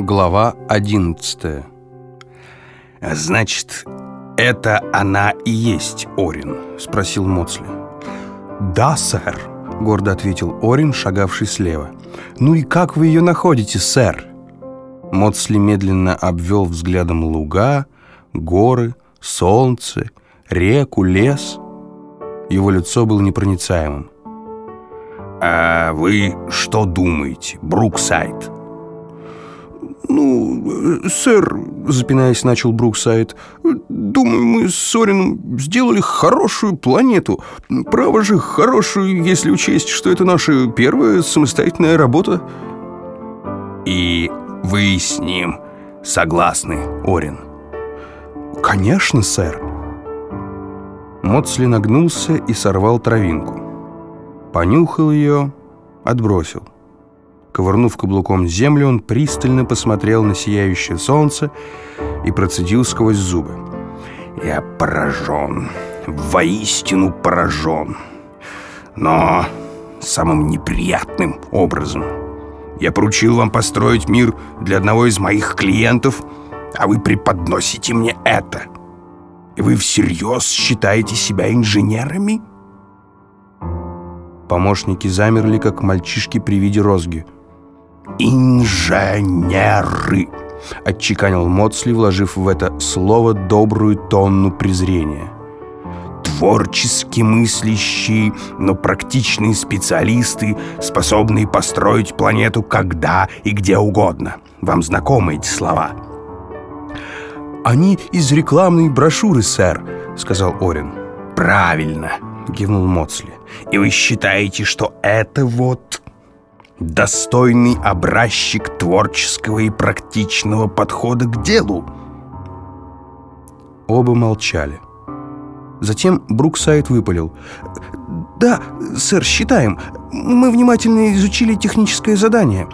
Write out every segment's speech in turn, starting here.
Глава 11 «Значит, это она и есть Орин?» — спросил Моцли. «Да, сэр», — гордо ответил Орин, шагавший слева. «Ну и как вы ее находите, сэр?» Моцли медленно обвел взглядом луга, горы, солнце, реку, лес. Его лицо было непроницаемым. «А вы что думаете, Бруксайд?» «Ну, сэр», — запинаясь, начал Бруксайд, «думаю, мы с Орином сделали хорошую планету. Право же, хорошую, если учесть, что это наша первая самостоятельная работа». «И вы с ним согласны, Орин?» «Конечно, сэр». Моцли нагнулся и сорвал травинку. Понюхал ее, отбросил. Ковырнув каблуком землю, он пристально посмотрел на сияющее солнце и процедил сквозь зубы. «Я поражен, воистину поражен, но самым неприятным образом. Я поручил вам построить мир для одного из моих клиентов, а вы преподносите мне это. И вы всерьез считаете себя инженерами?» Помощники замерли, как мальчишки при виде розги – «Инженеры!» — отчеканил Моцли, вложив в это слово добрую тонну презрения. «Творчески мыслящие, но практичные специалисты, способные построить планету когда и где угодно. Вам знакомы эти слова?» «Они из рекламной брошюры, сэр», — сказал Орин. «Правильно», — кивнул Моцли. «И вы считаете, что это вот достойный образчик творческого и практичного подхода к делу. Оба молчали. Затем Бруксайд выпалил. «Да, сэр, считаем. Мы внимательно изучили техническое задание.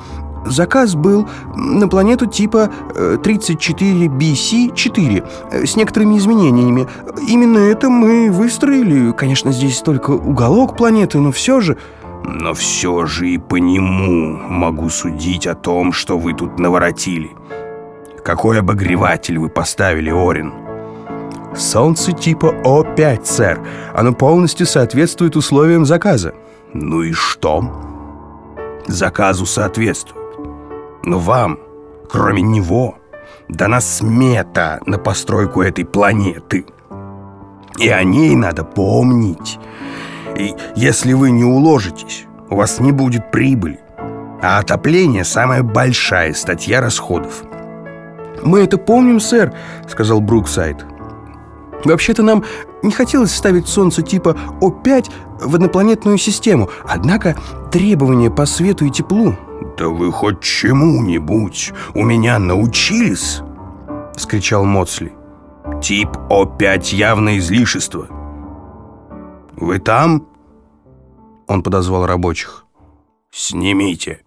Заказ был на планету типа 34BC-4 э, э, с некоторыми изменениями. Именно это мы выстроили. Конечно, здесь только уголок планеты, но все же...» Но все же и по нему могу судить о том, что вы тут наворотили. Какой обогреватель вы поставили, Орин? Солнце типа О5, сэр. Оно полностью соответствует условиям заказа. Ну и что? Заказу соответствует. Но вам, кроме него, дана смета на постройку этой планеты. И о ней надо помнить. И если вы не уложитесь, у вас не будет прибыли. А отопление – самая большая статья расходов. «Мы это помним, сэр», – сказал Бруксайд. «Вообще-то нам не хотелось ставить Солнце типа О5 в однопланетную систему, однако требования по свету и теплу...» «Да вы хоть чему-нибудь у меня научились?» – скричал Моцли. «Тип О5 явно излишество». «Вы там?» Он подозвал рабочих. «Снимите!»